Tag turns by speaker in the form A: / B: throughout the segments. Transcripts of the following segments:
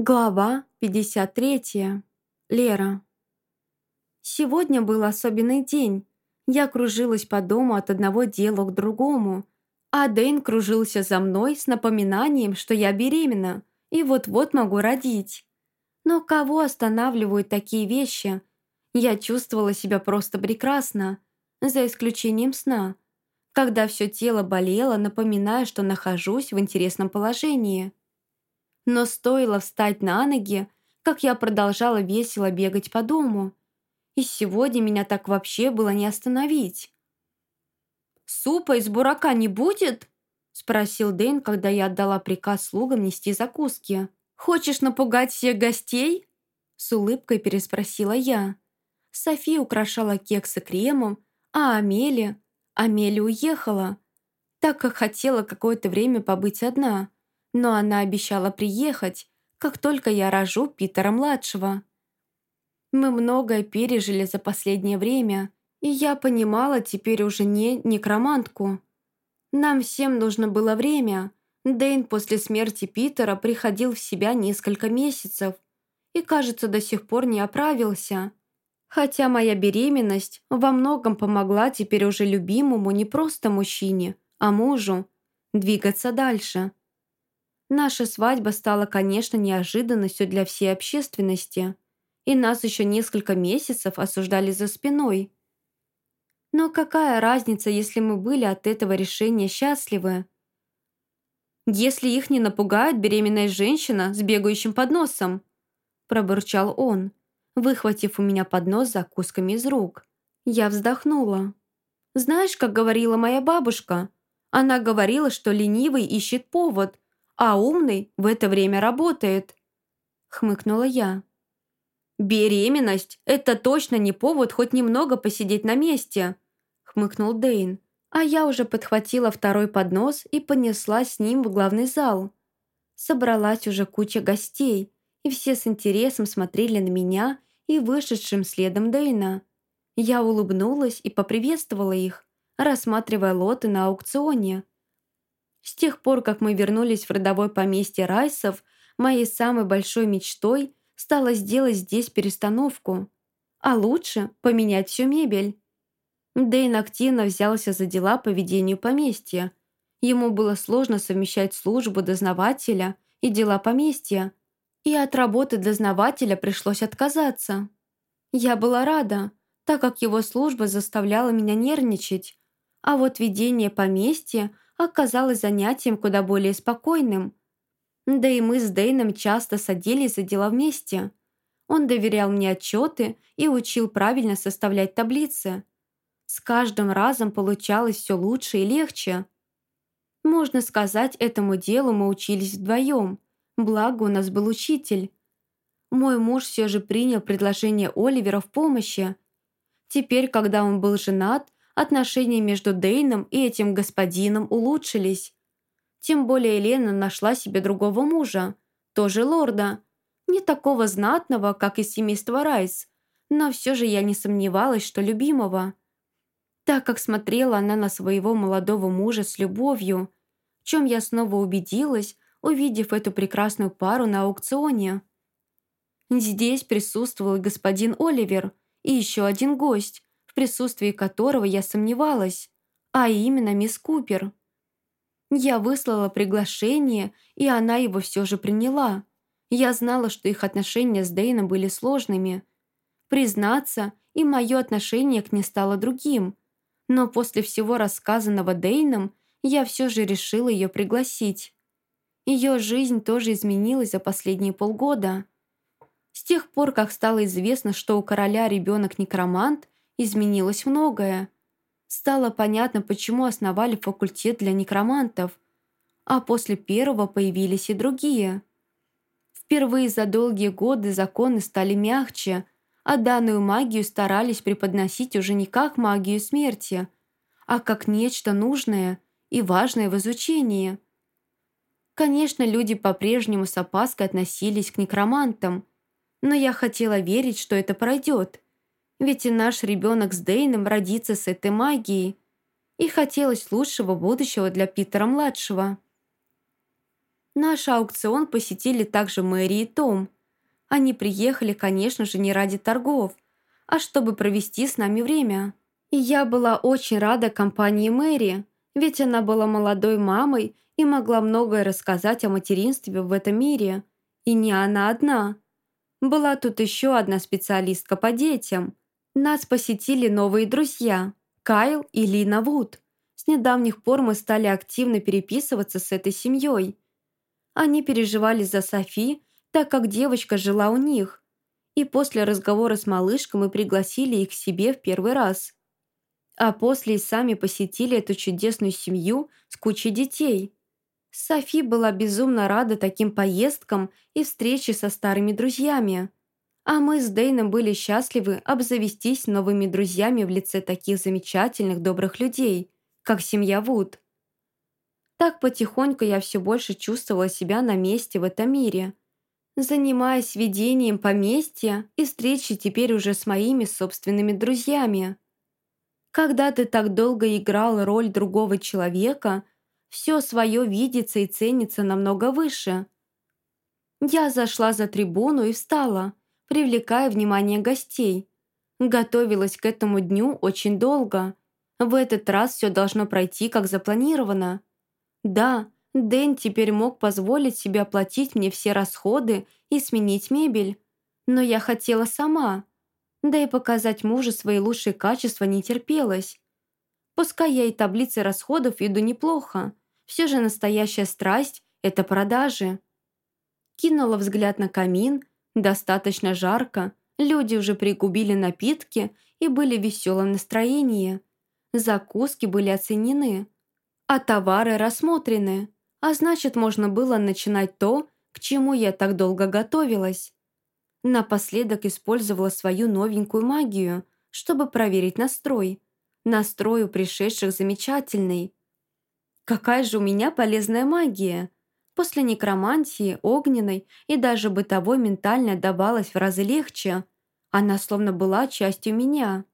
A: Глава 53. Лера. Сегодня был особенный день. Я кружилась по дому от одного дела к другому, а Дэйн кружился за мной с напоминанием, что я беременна и вот-вот могу родить. Но кого останавливают такие вещи? Я чувствовала себя просто прекрасно, за исключением сна, когда все тело болело, напоминая, что нахожусь в интересном положении – но стоило встать на ноги, как я продолжала весело бегать по дому. И сегодня меня так вообще было не остановить. «Супа из бурака не будет?» – спросил Дэйн, когда я отдала приказ слугам нести закуски. «Хочешь напугать всех гостей?» С улыбкой переспросила я. София украшала кексы кремом, а Амелия... Амелия уехала, так как хотела какое-то время побыть одна – но она обещала приехать, как только я рожу Питера-младшего. Мы многое пережили за последнее время, и я понимала теперь уже не некромантку. Нам всем нужно было время. Дэйн после смерти Питера приходил в себя несколько месяцев и, кажется, до сих пор не оправился. Хотя моя беременность во многом помогла теперь уже любимому не просто мужчине, а мужу двигаться дальше. Наша свадьба стала, конечно, неожиданностью для всей общественности, и нас еще несколько месяцев осуждали за спиной. Но какая разница, если мы были от этого решения счастливы? «Если их не напугает беременная женщина с бегающим подносом», пробурчал он, выхватив у меня поднос закусками из рук. Я вздохнула. «Знаешь, как говорила моя бабушка? Она говорила, что ленивый ищет повод – а умный в это время работает», — хмыкнула я. «Беременность — это точно не повод хоть немного посидеть на месте», — хмыкнул Дейн. А я уже подхватила второй поднос и понесла с ним в главный зал. Собралась уже куча гостей, и все с интересом смотрели на меня и вышедшим следом Дейна. Я улыбнулась и поприветствовала их, рассматривая лоты на аукционе. С тех пор, как мы вернулись в родовое поместье Райсов, моей самой большой мечтой стало сделать здесь перестановку. А лучше поменять всю мебель. Дэйн активно взялся за дела по ведению поместья. Ему было сложно совмещать службу дознавателя и дела поместья. И от работы дознавателя пришлось отказаться. Я была рада, так как его служба заставляла меня нервничать. А вот ведение поместья – оказалось занятием куда более спокойным. Да и мы с Дейном часто садились за дела вместе. Он доверял мне отчеты и учил правильно составлять таблицы. С каждым разом получалось все лучше и легче. Можно сказать, этому делу мы учились вдвоем, благо у нас был учитель. Мой муж все же принял предложение Оливера в помощи. Теперь, когда он был женат, Отношения между Дейном и этим господином улучшились. Тем более Елена нашла себе другого мужа, тоже лорда. Не такого знатного, как из семейства Райс, но все же я не сомневалась, что любимого. Так как смотрела она на своего молодого мужа с любовью, в чем я снова убедилась, увидев эту прекрасную пару на аукционе. Здесь присутствовал господин Оливер, и еще один гость, присутствии которого я сомневалась, а именно мисс Купер. Я выслала приглашение, и она его все же приняла. Я знала, что их отношения с Дейном были сложными. Признаться, и мое отношение к ней стало другим. Но после всего рассказанного Дейном я все же решила ее пригласить. Ее жизнь тоже изменилась за последние полгода. С тех пор, как стало известно, что у короля ребенок некромант, изменилось многое. Стало понятно, почему основали факультет для некромантов, а после первого появились и другие. Впервые за долгие годы законы стали мягче, а данную магию старались преподносить уже не как магию смерти, а как нечто нужное и важное в изучении. Конечно, люди по-прежнему с опаской относились к некромантам, но я хотела верить, что это пройдет – ведь и наш ребенок с Дейном родится с этой магией. И хотелось лучшего будущего для Питера-младшего. Наш аукцион посетили также Мэри и Том. Они приехали, конечно же, не ради торгов, а чтобы провести с нами время. И я была очень рада компании Мэри, ведь она была молодой мамой и могла многое рассказать о материнстве в этом мире. И не она одна. Была тут еще одна специалистка по детям. Нас посетили новые друзья – Кайл и Лина Вуд. С недавних пор мы стали активно переписываться с этой семьей. Они переживали за Софи, так как девочка жила у них. И после разговора с малышкой мы пригласили их к себе в первый раз. А после и сами посетили эту чудесную семью с кучей детей. Софи была безумно рада таким поездкам и встрече со старыми друзьями. А мы с Дейном были счастливы обзавестись новыми друзьями в лице таких замечательных добрых людей, как семья Вуд. Так потихоньку я все больше чувствовала себя на месте в этом мире, занимаясь ведением поместья и встречи теперь уже с моими собственными друзьями. Когда ты так долго играл роль другого человека, все свое видится и ценится намного выше. Я зашла за трибуну и встала, привлекая внимание гостей. Готовилась к этому дню очень долго. В этот раз все должно пройти как запланировано. Да, Дэн теперь мог позволить себе оплатить мне все расходы и сменить мебель. Но я хотела сама. Да и показать мужу свои лучшие качества не терпелось. Пускай я и таблицы расходов веду неплохо, все же настоящая страсть – это продажи. Кинула взгляд на камин, достаточно жарко, люди уже пригубили напитки и были в веселом настроении. Закуски были оценены, а товары рассмотрены, а значит, можно было начинать то, к чему я так долго готовилась. Напоследок использовала свою новенькую магию, чтобы проверить настрой – Настрой у пришедших замечательный. Какая же у меня полезная магия! После некромантии, огненной и даже бытовой ментальной давалась в разы легче. Она словно была частью меня.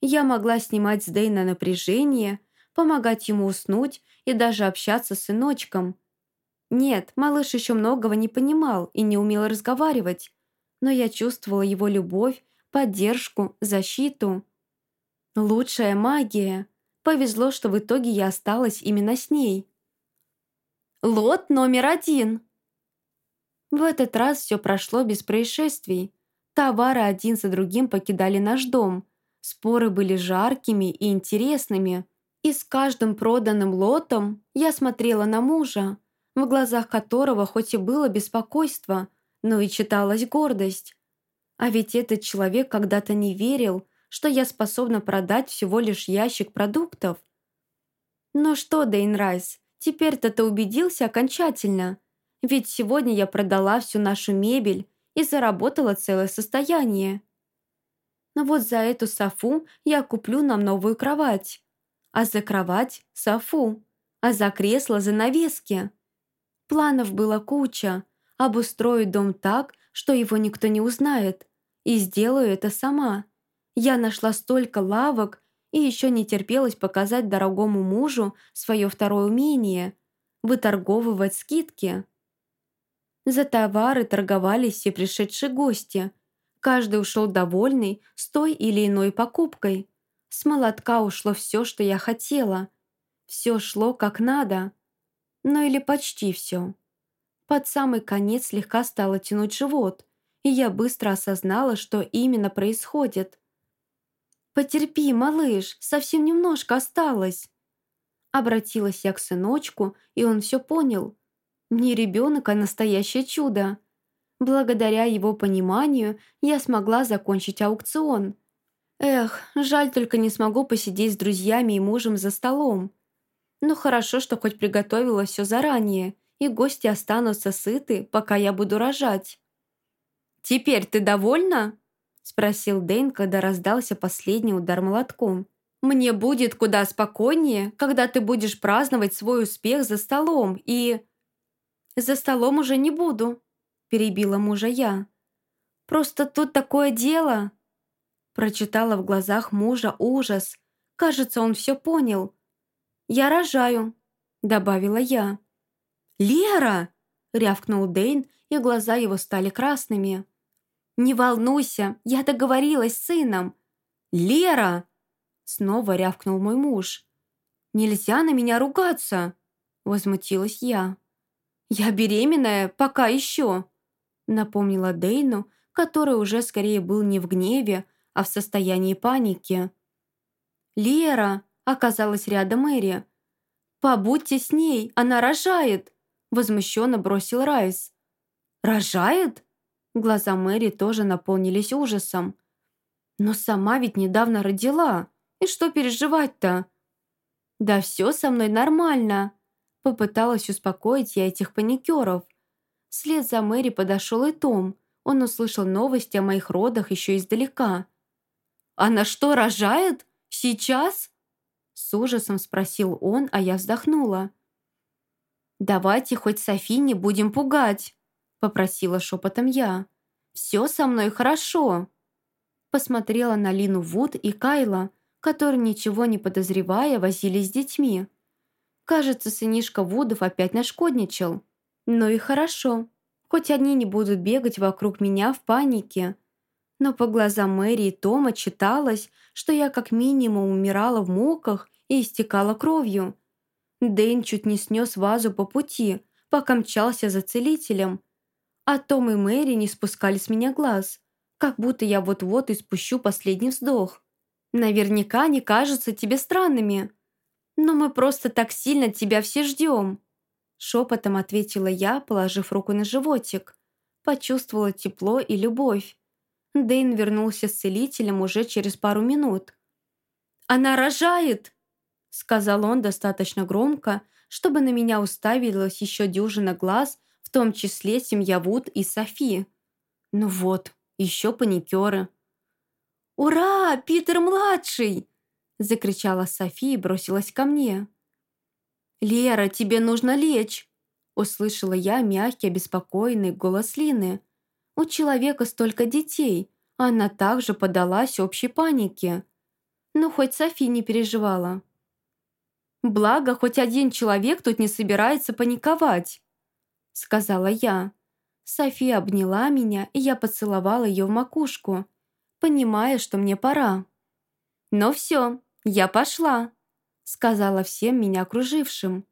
A: Я могла снимать с Дейна напряжение, помогать ему уснуть и даже общаться с сыночком. Нет, малыш еще многого не понимал и не умел разговаривать, но я чувствовала его любовь, поддержку, защиту. Лучшая магия. Повезло, что в итоге я осталась именно с ней. Лот номер один. В этот раз все прошло без происшествий. Товары один за другим покидали наш дом. Споры были жаркими и интересными. И с каждым проданным лотом я смотрела на мужа, в глазах которого хоть и было беспокойство, но и читалась гордость. А ведь этот человек когда-то не верил, что я способна продать всего лишь ящик продуктов. Ну что, Дейн Райс, теперь-то ты убедился окончательно. Ведь сегодня я продала всю нашу мебель и заработала целое состояние. Но вот за эту софу я куплю нам новую кровать. А за кровать – софу. А за кресло – занавески. Планов было куча. Обустрою дом так, что его никто не узнает. И сделаю это сама. Я нашла столько лавок и еще не терпелось показать дорогому мужу свое второе умение – выторговывать скидки. За товары торговались все пришедшие гости. Каждый ушел довольный с той или иной покупкой. С молотка ушло все, что я хотела. Все шло как надо. Ну или почти все. Под самый конец слегка стало тянуть живот, и я быстро осознала, что именно происходит. «Потерпи, малыш, совсем немножко осталось». Обратилась я к сыночку, и он все понял. Не ребенок, а настоящее чудо. Благодаря его пониманию я смогла закончить аукцион. Эх, жаль только не смогу посидеть с друзьями и мужем за столом. Но хорошо, что хоть приготовила все заранее, и гости останутся сыты, пока я буду рожать. «Теперь ты довольна?» — спросил Дэйн, когда раздался последний удар молотком. «Мне будет куда спокойнее, когда ты будешь праздновать свой успех за столом и...» «За столом уже не буду», — перебила мужа я. «Просто тут такое дело...» Прочитала в глазах мужа ужас. Кажется, он все понял. «Я рожаю», — добавила я. «Лера!» — рявкнул Дейн, и глаза его стали красными. «Не волнуйся, я договорилась с сыном!» «Лера!» — снова рявкнул мой муж. «Нельзя на меня ругаться!» — возмутилась я. «Я беременная, пока еще!» — напомнила Дейну, который уже скорее был не в гневе, а в состоянии паники. «Лера!» — оказалась рядом Мэри. «Побудьте с ней, она рожает!» — возмущенно бросил Райс. «Рожает?» Глаза Мэри тоже наполнились ужасом. «Но сама ведь недавно родила. И что переживать-то?» «Да все со мной нормально», — попыталась успокоить я этих паникеров. Вслед за Мэри подошел и Том. Он услышал новости о моих родах еще издалека. «Она что, рожает? Сейчас?» С ужасом спросил он, а я вздохнула. «Давайте хоть Софи не будем пугать», — попросила шепотом я. «Все со мной хорошо». Посмотрела на Лину Вуд и Кайла, которые, ничего не подозревая, возились с детьми. Кажется, сынишка Вудов опять нашкодничал. Ну и хорошо. Хоть они не будут бегать вокруг меня в панике. Но по глазам Мэри и Тома читалось, что я как минимум умирала в муках и истекала кровью. Дэйн чуть не снес вазу по пути, пока мчался за целителем. А Том и Мэри не спускали с меня глаз, как будто я вот-вот испущу последний вздох. Наверняка они кажутся тебе странными. Но мы просто так сильно тебя все ждем. Шепотом ответила я, положив руку на животик. Почувствовала тепло и любовь. Дэйн вернулся с целителем уже через пару минут. «Она рожает!» Сказал он достаточно громко, чтобы на меня уставилась еще дюжина глаз, том числе семья Вуд и Софи. Ну вот, еще паникеры. «Ура! Питер-младший!» закричала Софи и бросилась ко мне. «Лера, тебе нужно лечь!» Услышала я мягкий, обеспокоенный голос Лины. «У человека столько детей, она также подалась общей панике. Но хоть Софи не переживала. Благо, хоть один человек тут не собирается паниковать», сказала я. София обняла меня, и я поцеловала ее в макушку, понимая, что мне пора. «Ну все, я пошла», сказала всем меня окружившим.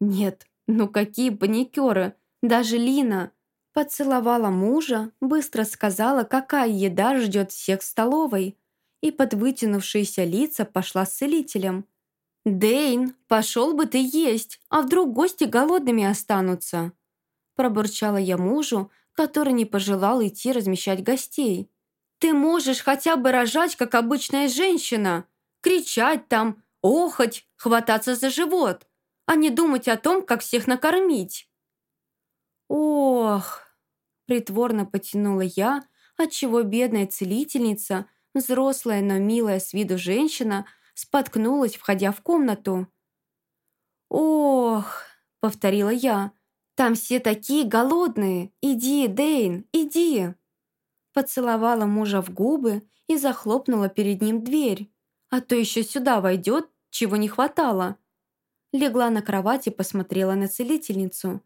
A: «Нет, ну какие паникеры, даже Лина!» Поцеловала мужа, быстро сказала, какая еда ждет всех в столовой, и под вытянувшиеся лица пошла с целителем. «Дэйн, пошел бы ты есть, а вдруг гости голодными останутся?» Пробурчала я мужу, который не пожелал идти размещать гостей. «Ты можешь хотя бы рожать, как обычная женщина, кричать там, охоть, хвататься за живот, а не думать о том, как всех накормить. Ох, притворно потянула я, отчего бедная целительница, взрослая, но милая с виду женщина, споткнулась, входя в комнату. «Ох!» — повторила я. «Там все такие голодные! Иди, Дейн, иди!» Поцеловала мужа в губы и захлопнула перед ним дверь. А то еще сюда войдет чего не хватало. Легла на кровать и посмотрела на целительницу.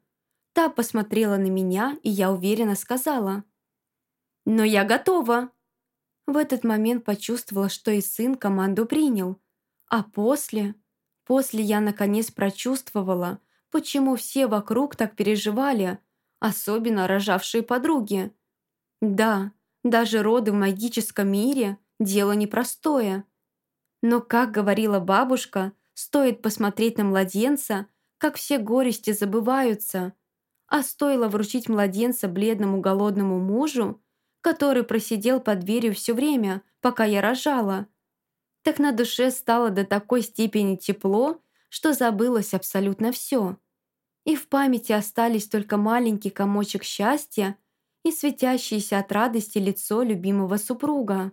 A: Та посмотрела на меня, и я уверенно сказала. «Но я готова!» В этот момент почувствовала, что и сын команду принял. А после... После я наконец прочувствовала, почему все вокруг так переживали, особенно рожавшие подруги. Да, даже роды в магическом мире – дело непростое. Но, как говорила бабушка, стоит посмотреть на младенца, как все горести забываются. А стоило вручить младенца бледному голодному мужу, который просидел под дверью все время, пока я рожала. Так на душе стало до такой степени тепло, что забылось абсолютно все. И в памяти остались только маленький комочек счастья и светящееся от радости лицо любимого супруга.